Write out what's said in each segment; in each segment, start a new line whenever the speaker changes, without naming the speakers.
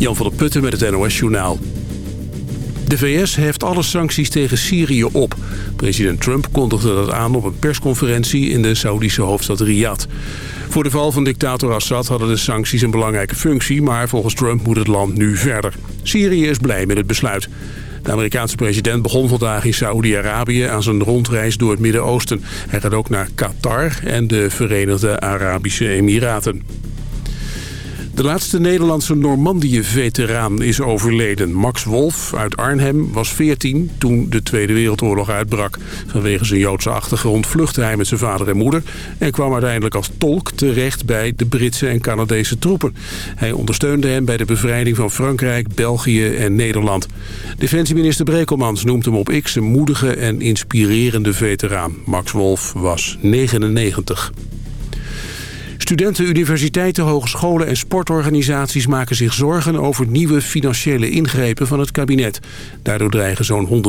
Jan van der Putten met het NOS Journaal. De VS heft alle sancties tegen Syrië op. President Trump kondigde dat aan op een persconferentie in de Saoedische hoofdstad Riyadh. Voor de val van dictator Assad hadden de sancties een belangrijke functie... maar volgens Trump moet het land nu verder. Syrië is blij met het besluit. De Amerikaanse president begon vandaag in Saoedi-Arabië aan zijn rondreis door het Midden-Oosten. Hij gaat ook naar Qatar en de Verenigde Arabische Emiraten. De laatste Nederlandse Normandië-veteraan is overleden. Max Wolf uit Arnhem was 14 toen de Tweede Wereldoorlog uitbrak. Vanwege zijn Joodse achtergrond vluchtte hij met zijn vader en moeder... en kwam uiteindelijk als tolk terecht bij de Britse en Canadese troepen. Hij ondersteunde hen bij de bevrijding van Frankrijk, België en Nederland. Defensieminister Brekelmans noemt hem op X een moedige en inspirerende veteraan. Max Wolf was 99. Studenten, universiteiten, hogescholen en sportorganisaties maken zich zorgen over nieuwe financiële ingrepen van het kabinet. Daardoor dreigen zo'n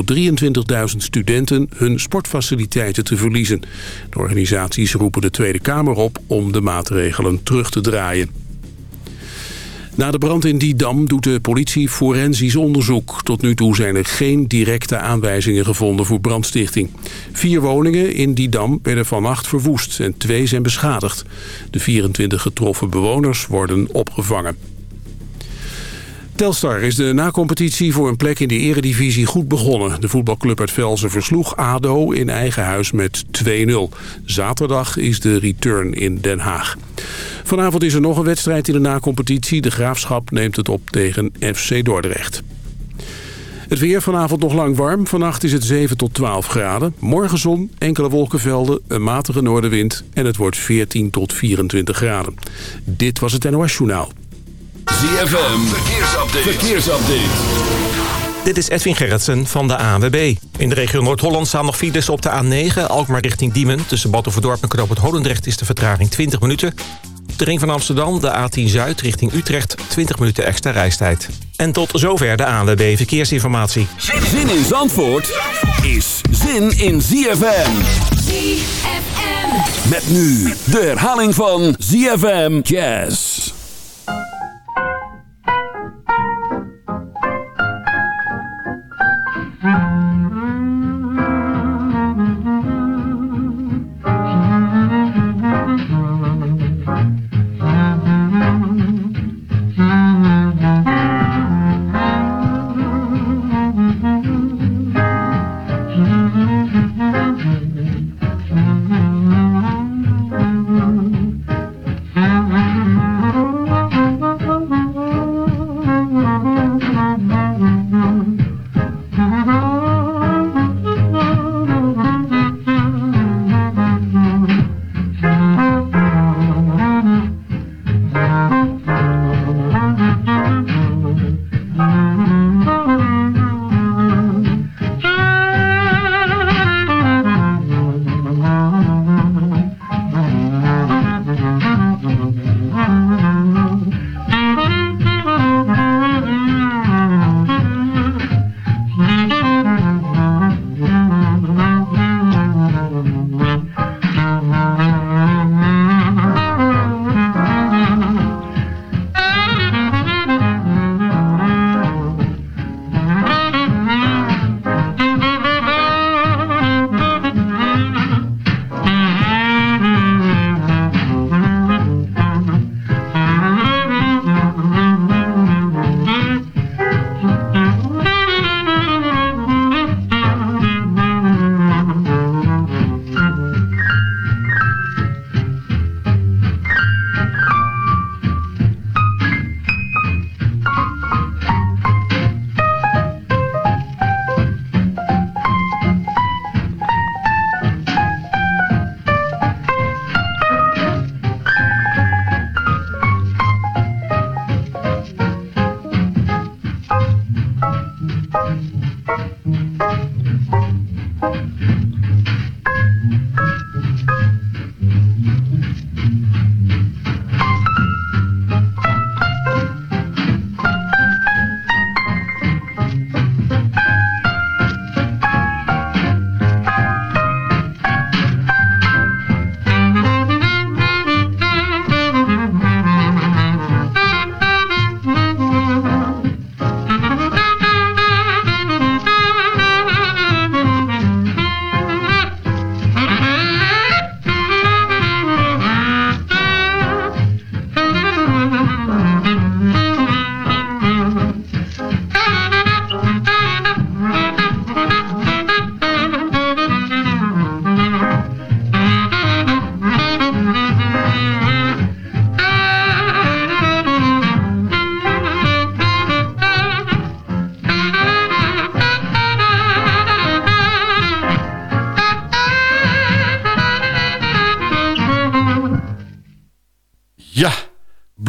123.000 studenten hun sportfaciliteiten te verliezen. De organisaties roepen de Tweede Kamer op om de maatregelen terug te draaien. Na de brand in Didam doet de politie forensisch onderzoek. Tot nu toe zijn er geen directe aanwijzingen gevonden voor brandstichting. Vier woningen in Didam werden vannacht verwoest en twee zijn beschadigd. De 24 getroffen bewoners worden opgevangen. Telstar is de na-competitie voor een plek in de eredivisie goed begonnen. De voetbalclub uit Velzen versloeg ADO in eigen huis met 2-0. Zaterdag is de return in Den Haag. Vanavond is er nog een wedstrijd in de na-competitie. De Graafschap neemt het op tegen FC Dordrecht. Het weer vanavond nog lang warm. Vannacht is het 7 tot 12 graden. Morgen zon, enkele wolkenvelden, een matige noordenwind... en het wordt 14 tot 24 graden. Dit was het NOS Journaal.
ZFM, verkeersupdate. verkeersupdate.
Dit is Edwin Gerritsen van de ANWB. In de regio Noord-Holland staan nog files op de A9... Alkmaar richting Diemen. Tussen Battenverdorp en Knoop het Holendrecht is de vertraging 20 minuten. De ring van Amsterdam, de A10 Zuid richting Utrecht... 20 minuten extra reistijd. En tot zover de ANWB Verkeersinformatie.
Zin in Zandvoort is zin in ZFM.
ZFM.
Met nu de herhaling van ZFM Jazz.
嗯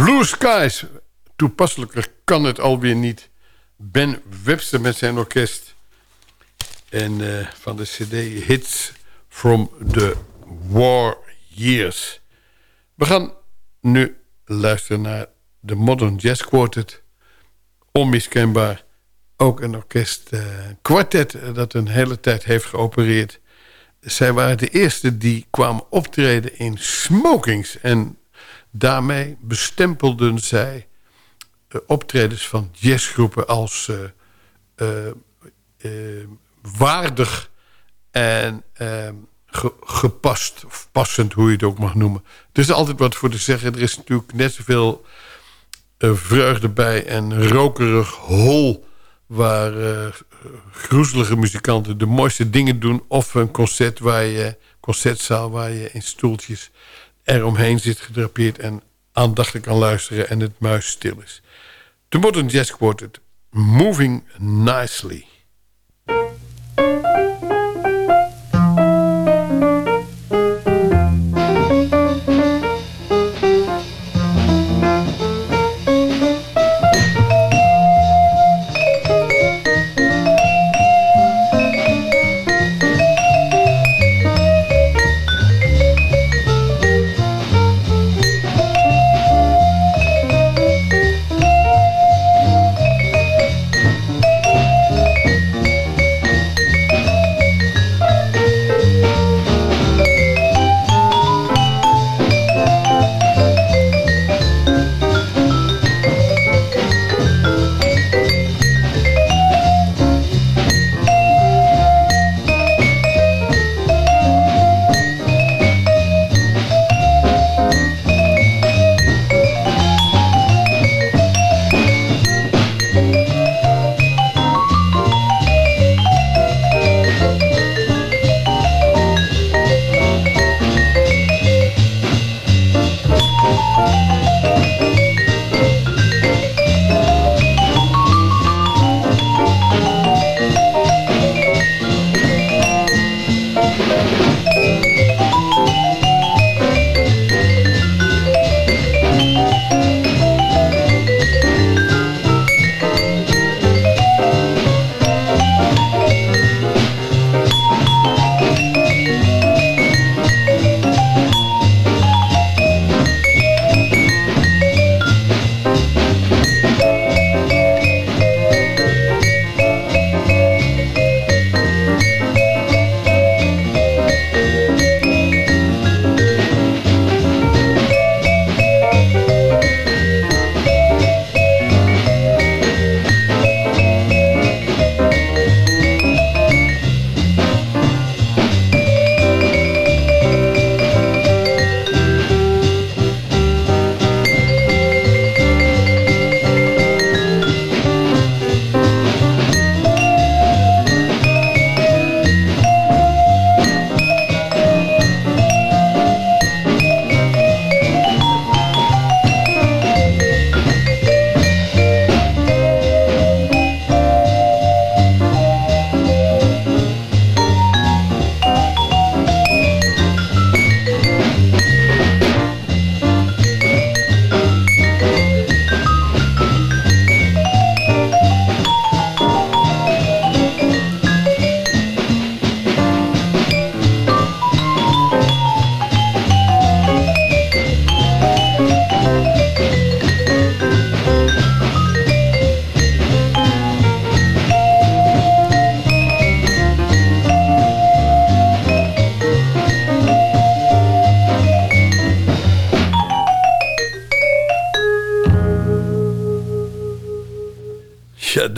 Blue Skies. Toepasselijker kan het alweer niet. Ben Webster met zijn orkest. En uh, van de cd Hits from the War Years. We gaan nu luisteren naar de Modern Jazz Quartet. Onmiskenbaar ook een orkest, uh, kwartet dat een hele tijd heeft geopereerd. Zij waren de eerste die kwamen optreden in smokings. En daarmee bestempelden zij uh, optredens van jazzgroepen als uh, waardig en ge gepast. Of passend, hoe je het ook mag noemen. Er is altijd wat voor te zeggen. Er is natuurlijk net zoveel vreugde bij en rokerig hol waar groezelige muzikanten de mooiste dingen doen. Of een concert waar je, concertzaal waar je in stoeltjes eromheen zit gedrapeerd... en aandachtig kan luisteren en het muis stil is. De Modern Jazz Quartet, Moving Nicely.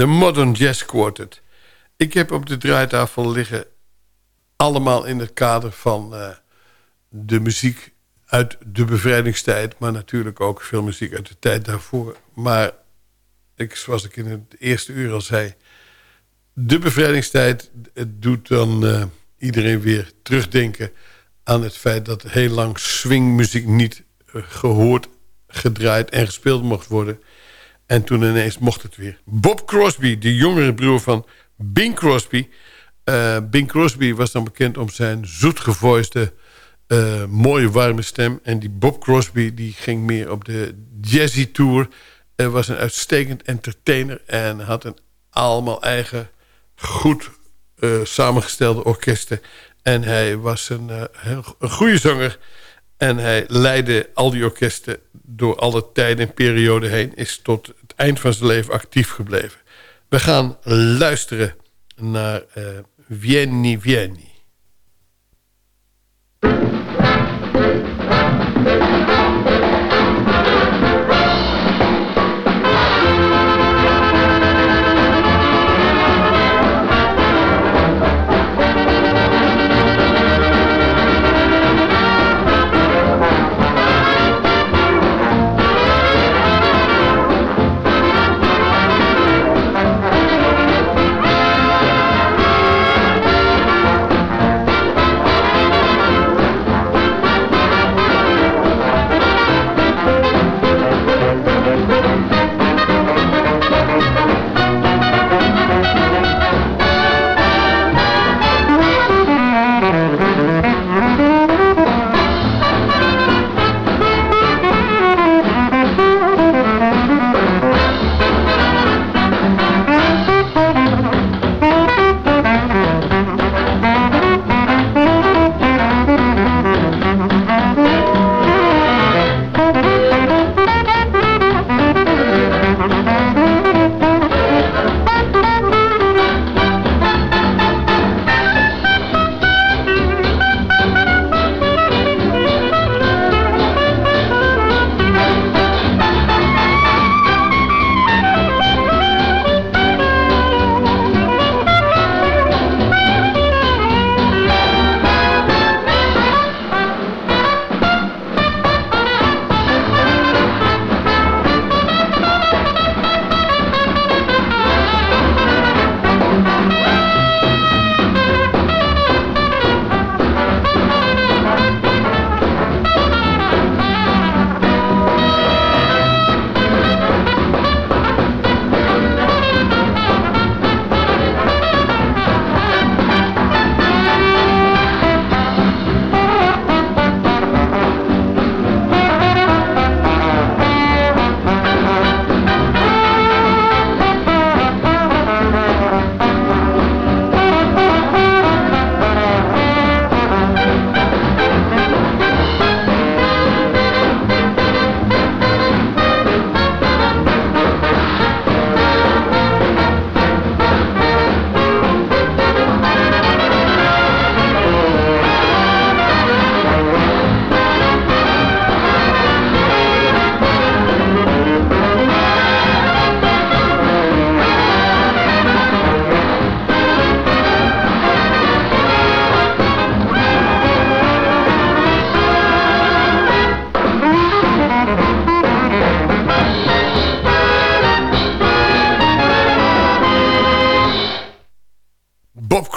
De Modern Jazz Quartet. Ik heb op de draaitafel liggen... allemaal in het kader van uh, de muziek uit de bevrijdingstijd... maar natuurlijk ook veel muziek uit de tijd daarvoor. Maar ik, zoals ik in het eerste uur al zei... de bevrijdingstijd het doet dan uh, iedereen weer terugdenken... aan het feit dat heel lang swingmuziek niet uh, gehoord, gedraaid en gespeeld mocht worden... En toen ineens mocht het weer. Bob Crosby, de jongere broer van Bing Crosby. Uh, Bing Crosby was dan bekend om zijn zoetgevoiste uh, mooie warme stem. En die Bob Crosby die ging meer op de jazzy tour. Hij was een uitstekend entertainer en had een allemaal eigen goed uh, samengestelde orkesten. En hij was een, een goede zanger. En hij leidde al die orkesten door alle tijden en perioden heen. Is tot eind van zijn leven actief gebleven. We gaan luisteren naar uh, Vieni Vieni.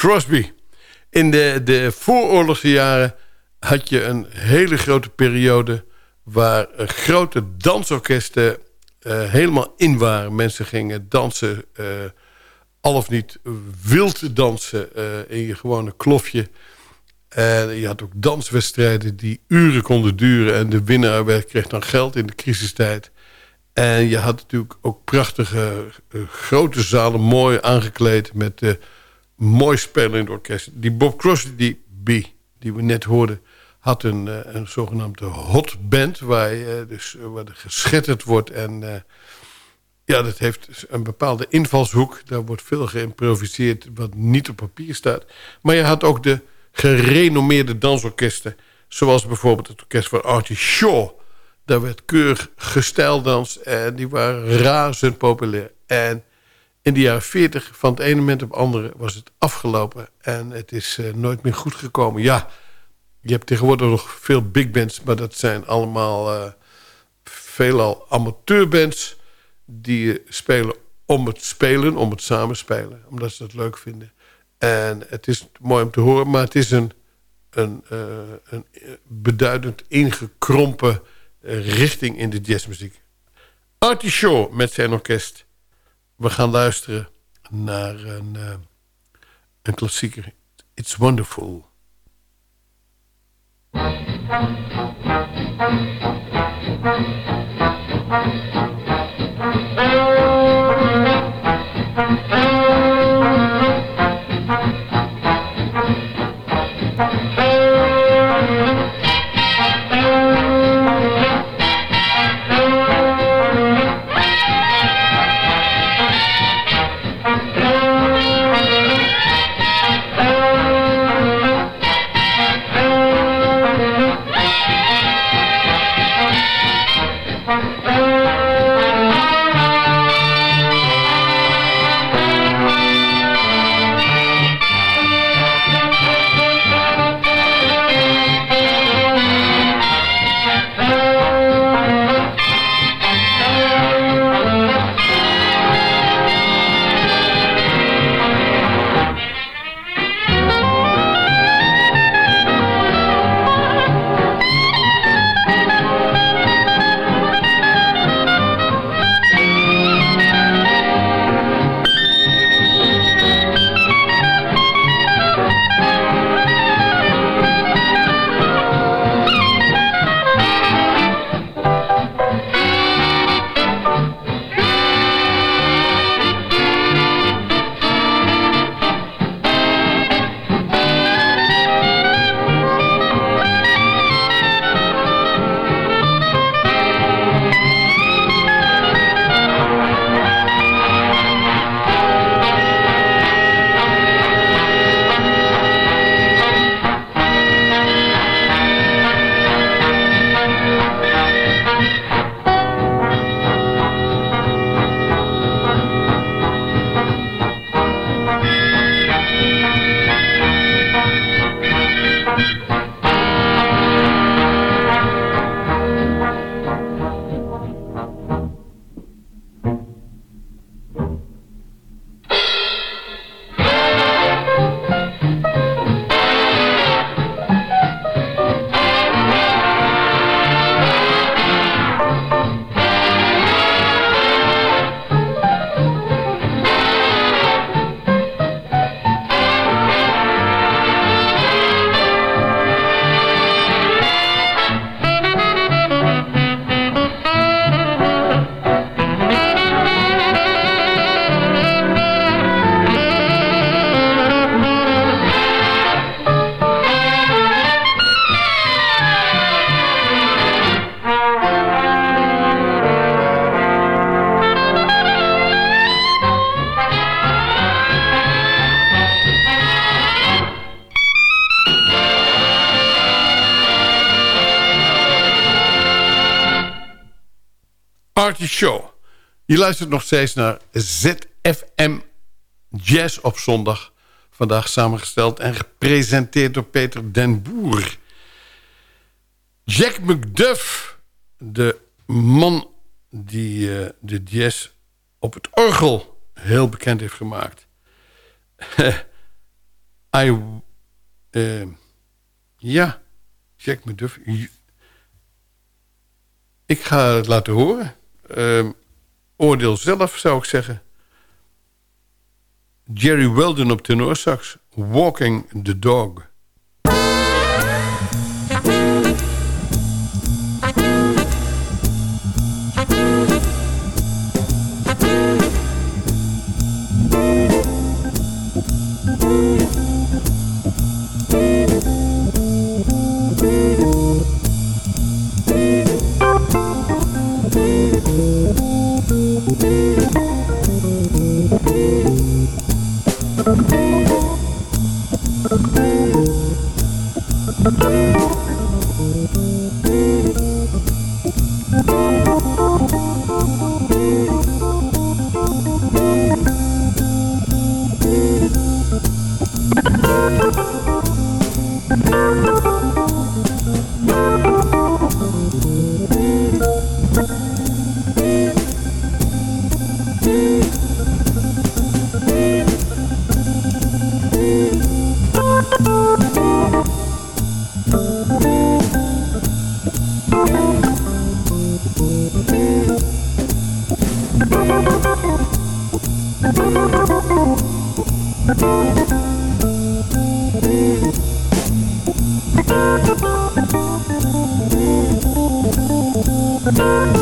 Crosby. In de, de vooroorlogse jaren had je een hele grote periode... waar grote dansorkesten uh, helemaal in waren. Mensen gingen dansen, uh, al of niet wild dansen uh, in je gewone klofje. En je had ook danswedstrijden die uren konden duren... en de winnaar werd, kreeg dan geld in de crisistijd... En je had natuurlijk ook prachtige grote zalen, mooi aangekleed met mooi spelend orkest. Die Bob Crosby, die, die we net hoorden... had een, uh, een zogenaamde hot band... waar, uh, dus, uh, waar er geschetterd wordt. En ja, dat heeft een bepaalde invalshoek. Daar wordt veel geïmproviseerd wat niet op papier staat. Maar je had ook de gerenommeerde dansorkesten... zoals bijvoorbeeld het orkest van Artie Shaw... Daar werd keurig gestijldans en die waren razend populair. En in de jaren 40 van het ene moment op het andere was het afgelopen. En het is uh, nooit meer goed gekomen. Ja, je hebt tegenwoordig nog veel big bands... maar dat zijn allemaal uh, veelal amateurbands... die spelen om het spelen, om het samenspelen. Omdat ze dat leuk vinden. En het is mooi om te horen, maar het is een, een, een beduidend ingekrompen richting in de jazzmuziek. Artie Shaw met zijn orkest... We gaan luisteren naar een, uh, een klassieker. It's Wonderful. Je luistert nog steeds naar ZFM Jazz op zondag. Vandaag samengesteld en gepresenteerd door Peter den Boer. Jack McDuff, de man die uh, de jazz op het orgel heel bekend heeft gemaakt. I, uh, ja, Jack McDuff. Ik ga het laten horen. Uh, oordeel zelf, zou ik zeggen. Jerry Weldon op tenorsax. Walking the Dog. Thank you.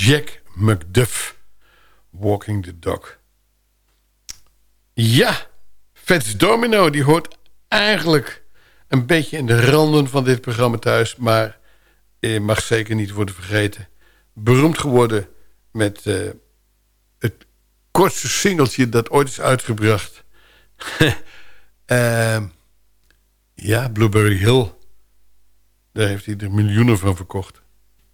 Jack McDuff, Walking the Dog. Ja, Fats Domino, die hoort eigenlijk een beetje in de randen van dit programma thuis... maar eh, mag zeker niet worden vergeten. Beroemd geworden met uh, het kortste singeltje dat ooit is uitgebracht. uh, ja, Blueberry Hill. Daar heeft hij er miljoenen van verkocht.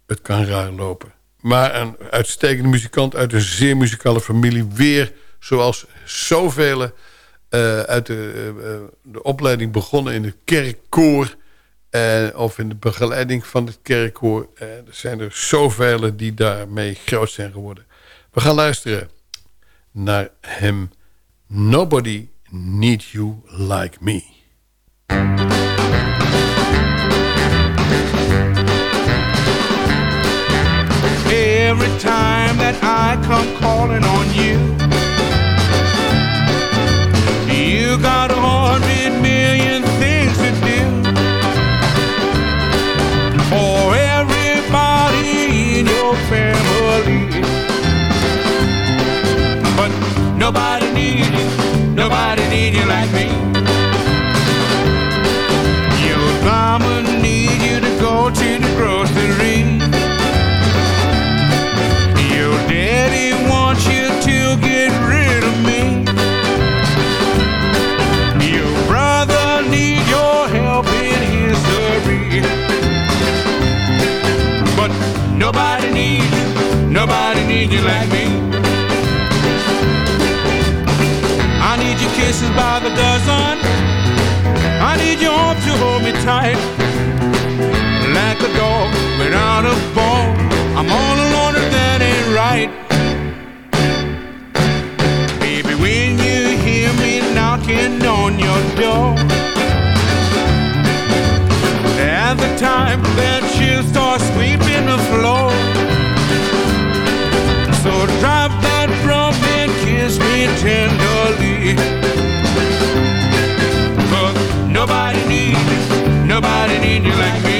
Het kan raar lopen. Maar een uitstekende muzikant uit een zeer muzikale familie. Weer zoals zoveel uh, uit de, uh, de opleiding begonnen in het kerkkoor. Uh, of in de begeleiding van het kerkkoor. er zijn er zoveel die daarmee groot zijn geworden. We gaan luisteren naar hem. Nobody Needs You Like Me.
Every time that I come calling on you. You got a hundred million things to do for everybody in your family. But nobody needs you, nobody needs you like me. You like me. I need your kisses by the dozen. I need your arms to hold me tight. Like a dog without a bone. I'm all alone if that ain't right. Baby, when you hear me knocking on your door. At the time that you start sweeping the floor. Tenderly. Cause nobody needs, nobody needs you like me.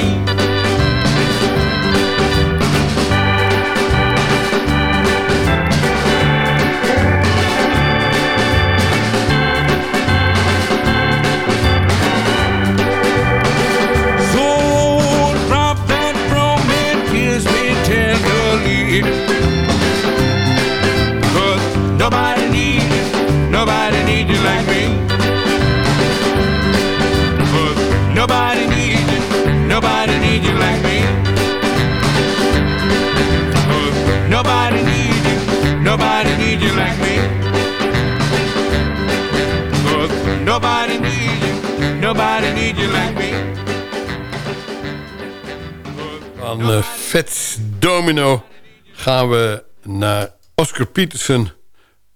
Gaan we naar Oscar Peterson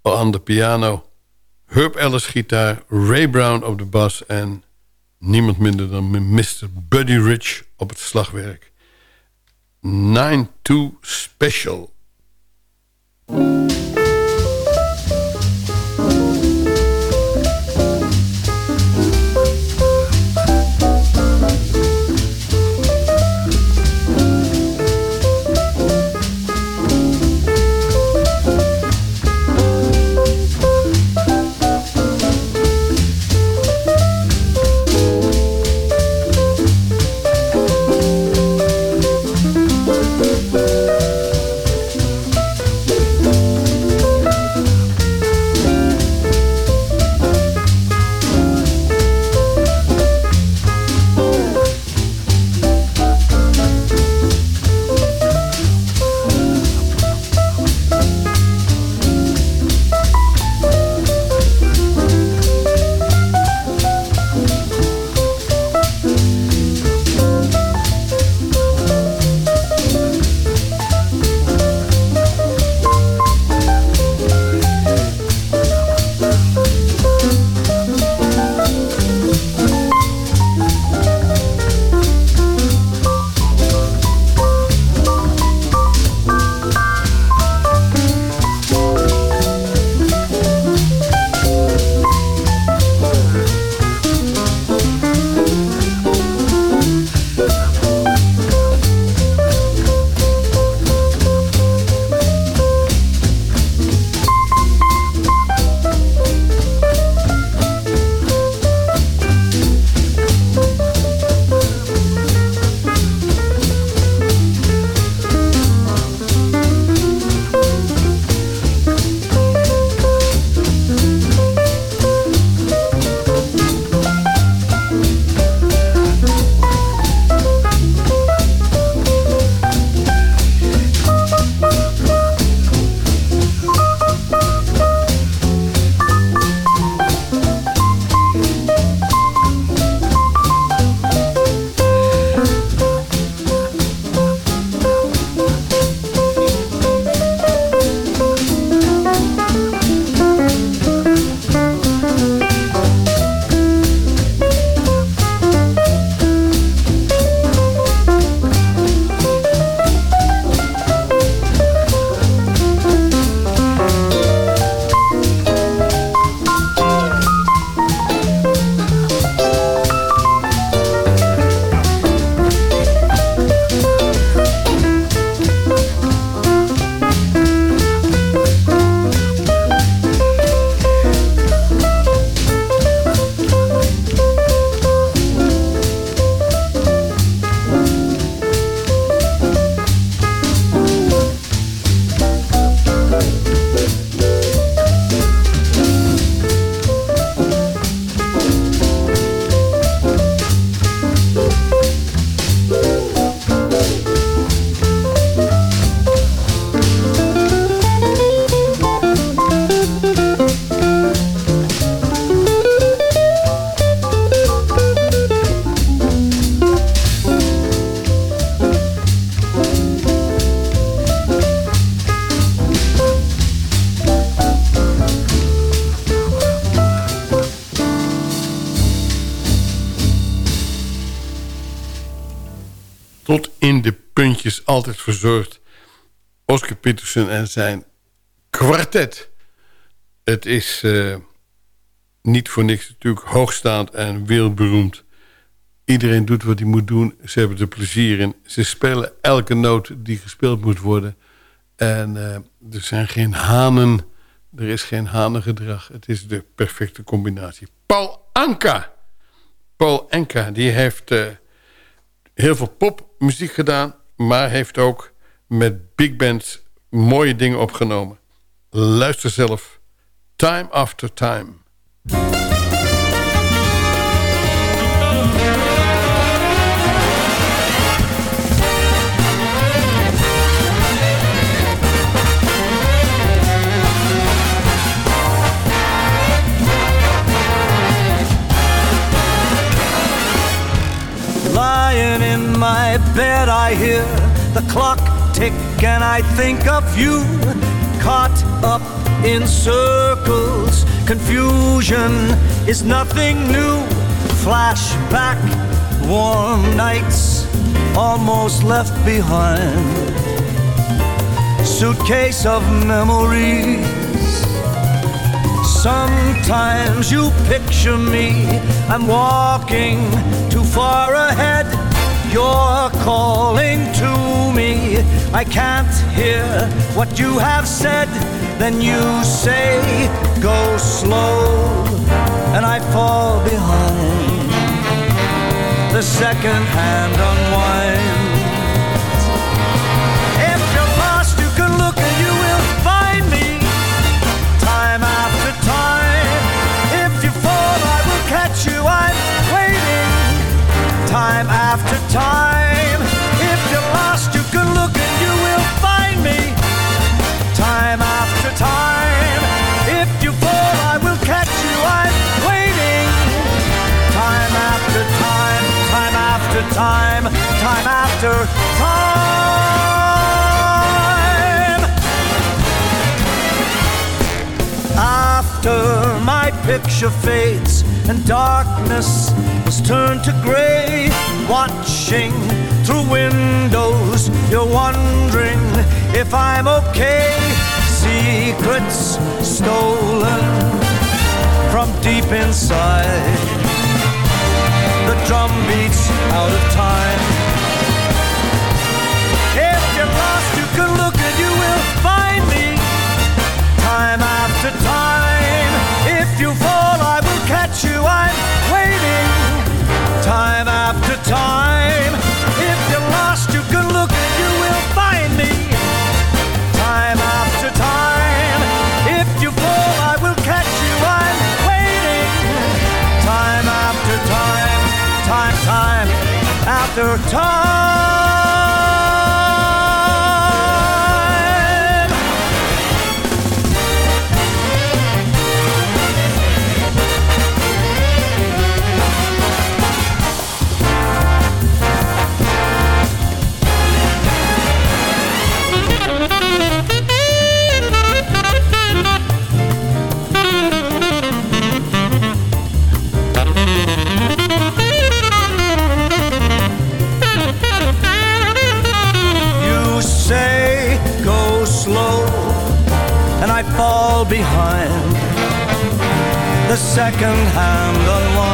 aan de piano. Herb Ellis gitaar, Ray Brown op de bas... en niemand minder dan Mr. Buddy Rich op het slagwerk. 9-2 Special. Verzorgd. Oscar Peterson en zijn kwartet. Het is uh, niet voor niks natuurlijk hoogstaand en wereldberoemd. Iedereen doet wat hij moet doen. Ze hebben er plezier in. Ze spelen elke noot die gespeeld moet worden. En uh, er zijn geen hanen. Er is geen hanengedrag. Het is de perfecte combinatie. Paul Anka. Paul Anka, die heeft uh, heel veel popmuziek gedaan maar heeft ook met big bands mooie dingen opgenomen. Luister zelf. Time After Time.
Lying in my bed, I hear the clock tick, and I think of you, caught up in circles Confusion is nothing new. Flashback, warm nights almost left behind. Suitcase of memories. Sometimes you picture me. I'm walking too far ahead. You're calling to me. I can't hear what you have said. Then you say, Go slow, and I fall behind. The second hand unwinds. If you're lost, you can look and you will find me. Time after time. If you fall, I will catch you. Waiting. Time after time. If you're lost, you can look and you will find me. Time after time. If you fall, I will catch you. I'm waiting. Time after time. Time after time. Time after time. After my picture fades and darkness is turned to gray, watching through windows, you're wondering if I'm okay. Secrets stolen from deep inside. The drum beats out of time. If you're lost, you can look and you will find me time after time. Time. a second hand
on one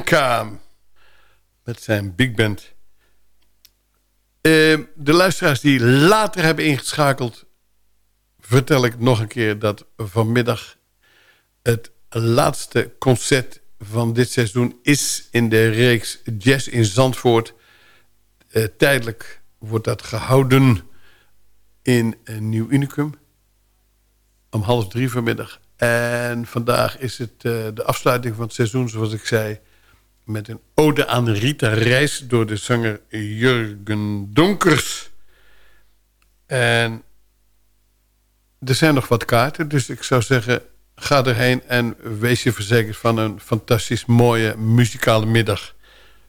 Kaam. Met zijn big band. Eh, de luisteraars die later hebben ingeschakeld... vertel ik nog een keer dat vanmiddag... het laatste concert van dit seizoen is... in de reeks Jazz in Zandvoort. Eh, tijdelijk wordt dat gehouden in Nieuw Unicum. Om half drie vanmiddag. En vandaag is het eh, de afsluiting van het seizoen, zoals ik zei... met een ode aan Rita Reis door de zanger Jurgen Donkers. En er zijn nog wat kaarten, dus ik zou zeggen... ga erheen en wees je verzekerd van een fantastisch mooie muzikale middag.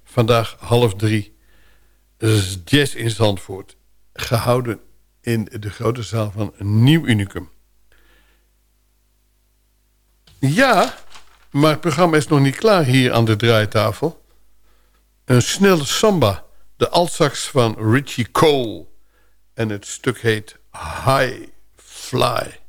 Vandaag half drie. Dus Jazz in Zandvoort. Gehouden in de grote zaal van Nieuw Unicum. Ja, maar het programma is nog niet klaar hier aan de draaitafel. Een snelle samba. De altsax van Richie Cole. En het stuk heet High Fly.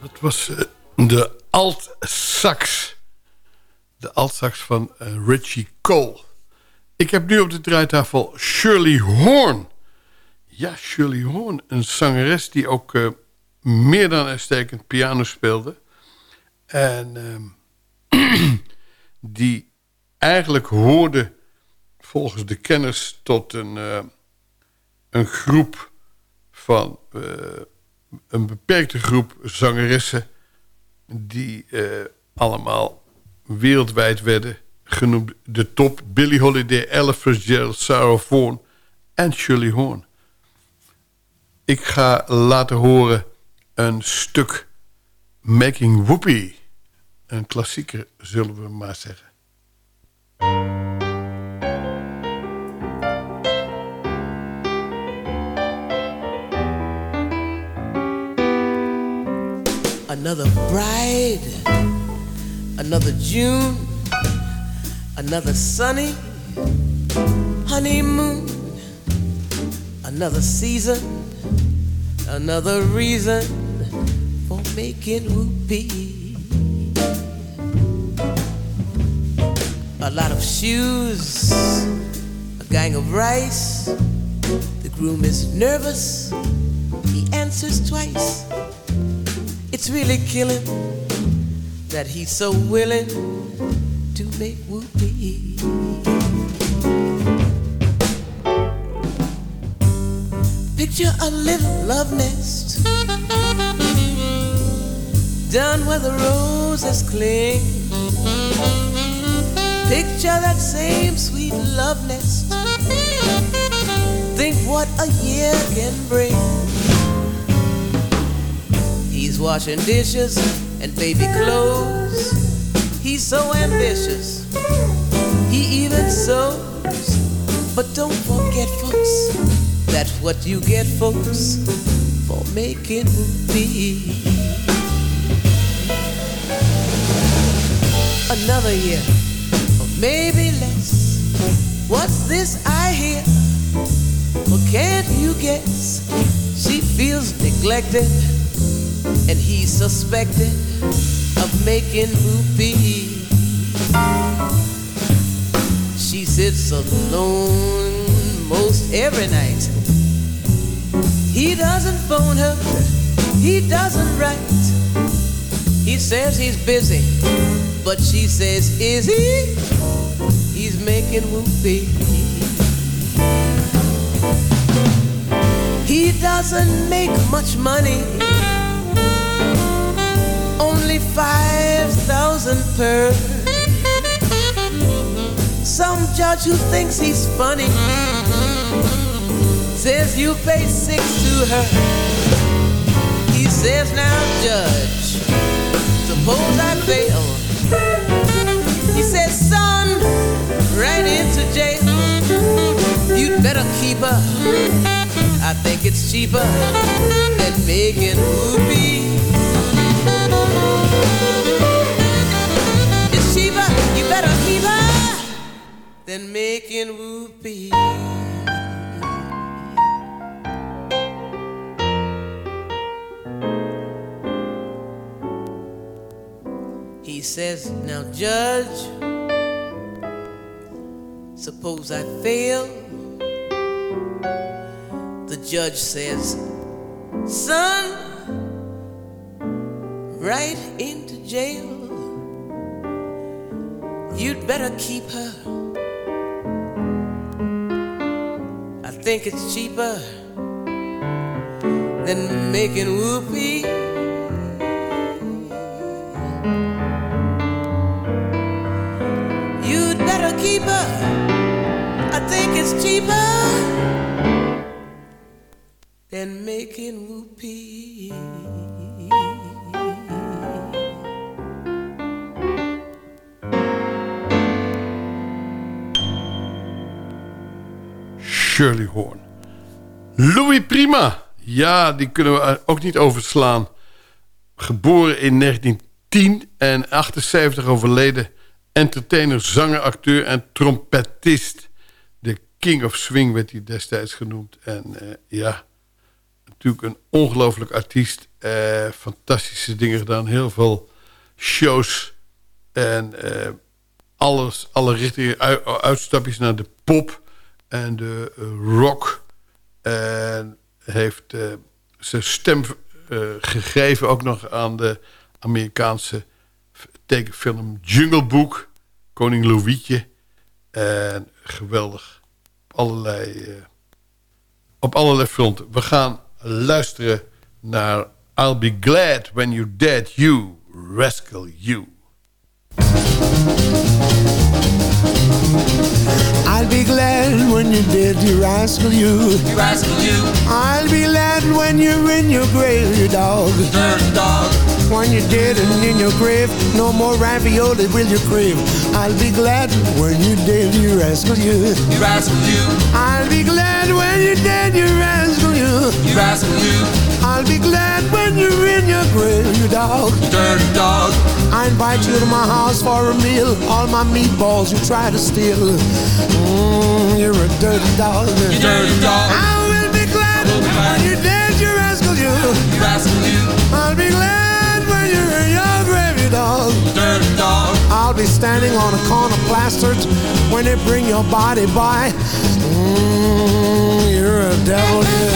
Dat
was eh, de alt-sax. De alt-sax van eh, Richie Cole. Ik heb nu op de draaitafel Shirley Horn... Ja, Shirley Horn. Een zangeres die ook eh, meer dan uitstekend piano speelde. En ehm, die eigenlijk hoorde volgens de kenners tot een, eh, een groep van eh, een beperkte groep zangeressen die allemaal wereldwijd werden genoemd de top Billie Holiday, Ella Fitzgerald, Sarah Vaughan en Shirley Horn. Ik ga laten horen een stuk Making Whoopie. Een klassieker, zullen we maar zeggen.
Another bride, another June, another sunny honeymoon, another season, another reason for making whoopee. A lot of shoes, a gang of rice. The groom is nervous, he answers twice. It's really killing that he's so willing to make whoopee. Picture a little love nest done where the roses cling. Picture that same sweet love nest. Think what a year can bring. He's washing dishes and baby clothes. He's so ambitious. He even sews. But don't forget, folks, that's what you get, folks, for making whoopee. Another year, or maybe less. What's this I hear? Well, can't you guess? She feels neglected and he's suspected of making whoopee. She sits alone most every night. He doesn't phone her, he doesn't write. He says he's busy, but she says, Is he? He's making whoopee. He doesn't make much money only five thousand per. Some judge who thinks he's funny says you pay six to her. He says, Now, judge, suppose I fail. He says, Son, right into jail. You'd better keep her. I think it's cheaper than making whoopee. It's cheaper, you better keep her than making whoopee. Says, Now, Judge, suppose I fail. The judge says, Son, right into jail. You'd better keep her. I think it's cheaper than making whoopee. You'd better keep her. I think it's cheaper than making whoopee.
Shirley Horn. Louis Prima. Ja, die kunnen we ook niet overslaan. Geboren in 1910 en 78 overleden. Entertainer, zanger, acteur en trompetist. De King of Swing werd hij destijds genoemd. En eh, ja, natuurlijk een ongelooflijk artiest. Eh, fantastische dingen gedaan. Heel veel shows. En eh, alles, alle richtingen, uitstapjes naar de pop en de rock. En heeft zijn stem gegeven ook nog aan de Amerikaanse tekenfilm Jungle Book. Koning Louietje. En geweldig. Op allerlei, eh, op allerlei fronten. We gaan luisteren naar I'll Be Glad When You're Dead You, Rascal You.
I'll be glad when you're dead, you rascal you.
You rascal you,
I'll be glad when you're in your grave, you dog.
dirty dog.
When you're dead and in your grave, no more ravioli will you crave. I'll be glad when you're dead, you rascal you.
You rascal you,
I'll be glad when you're dead, you rascal you.
you rascal you,
I'll be glad when you're in your grave, you dog.
dirty dog.
I invite you to my house for a meal. All my meatballs you try to steal. Mm, you're a dirty dog.
You dirty dog.
I will be glad when you're dead, you rascal you.
You rascal you,
I'll be glad when you're in your grave, you dog.
dirty dog.
I'll be standing on a corner plastered when they bring your body by. Mm, you're a devil, yeah.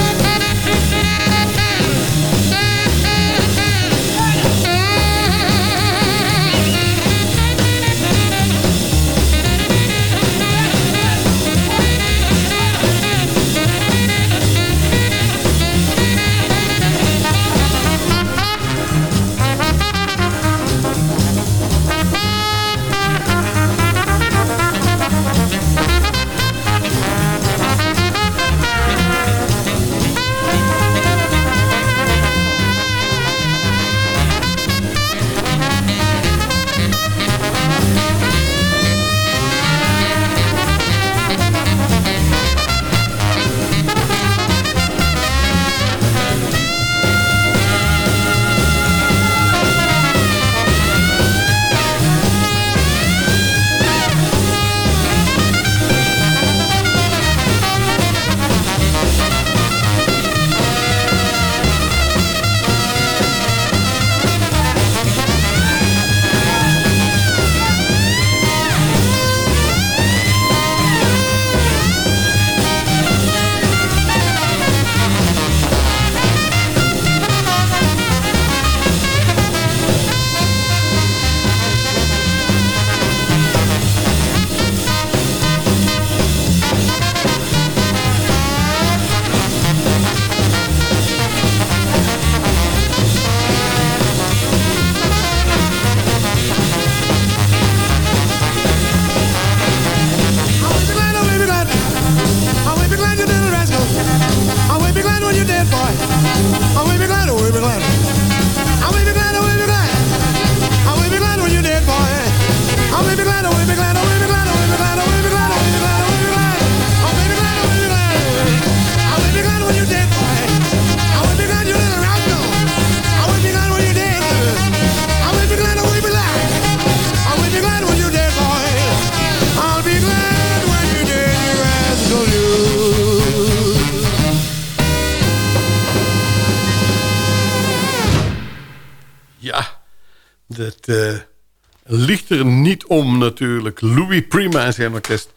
Prima en zijn orkest.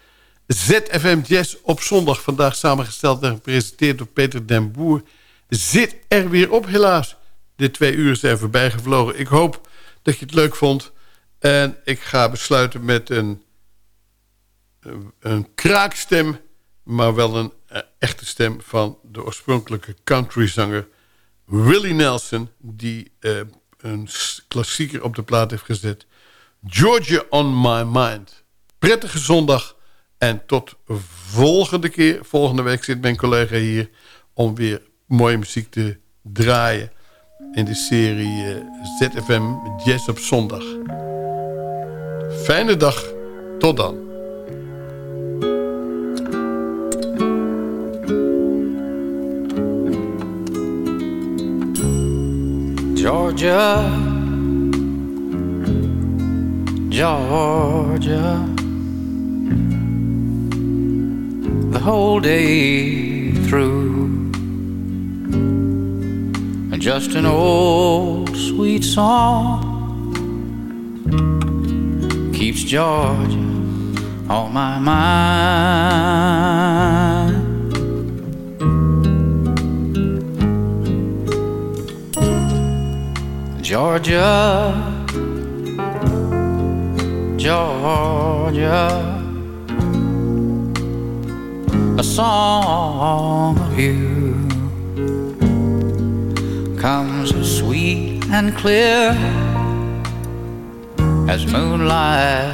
ZFM Jazz op zondag. Vandaag samengesteld en gepresenteerd door Peter den Boer. Zit er weer op helaas. De twee uur zijn voorbij gevlogen. Ik hoop dat je het leuk vond. En ik ga besluiten met een, een kraakstem... maar wel een eh, echte stem van de oorspronkelijke countryzanger... Willie Nelson... die eh, een klassieker op de plaat heeft gezet. Georgia on my mind. Prettige zondag. En tot volgende keer. Volgende week zit mijn collega hier... om weer mooie muziek te draaien... in de serie eh, ZFM Jazz op zondag. Fijne dag. Tot dan.
Georgia, Georgia, the whole day through.
And just an old sweet song keeps Georgia on my mind. Georgia, Georgia, a song of you comes as sweet and clear as moonlight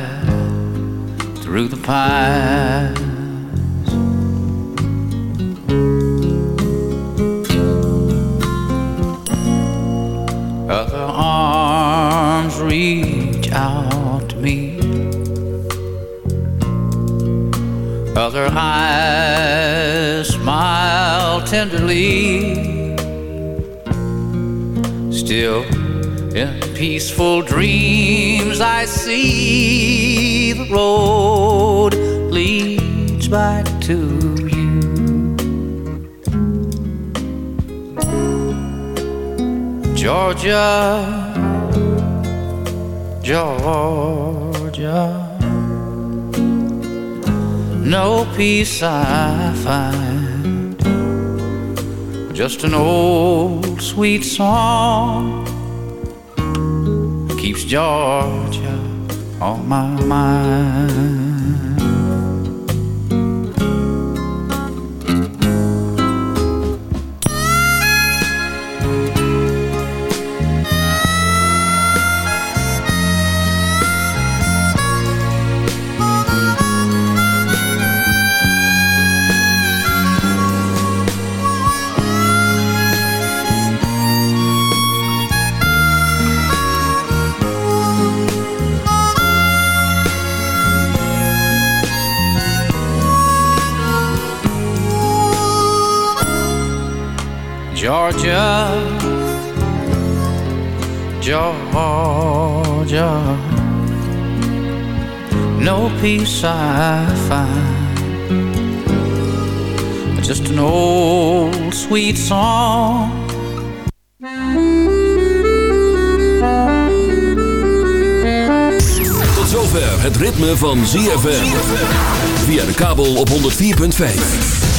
through the pines. Other arms reach out Other eyes smile tenderly. Still in peaceful dreams, I see the road leads back to you. Georgia, Georgia, no peace I find, just an old sweet song keeps Georgia on my mind. Georgia, Georgia, no peace I find, just an old sweet song.
Tot zover het ritme van ZFM. Via de kabel op 104.5.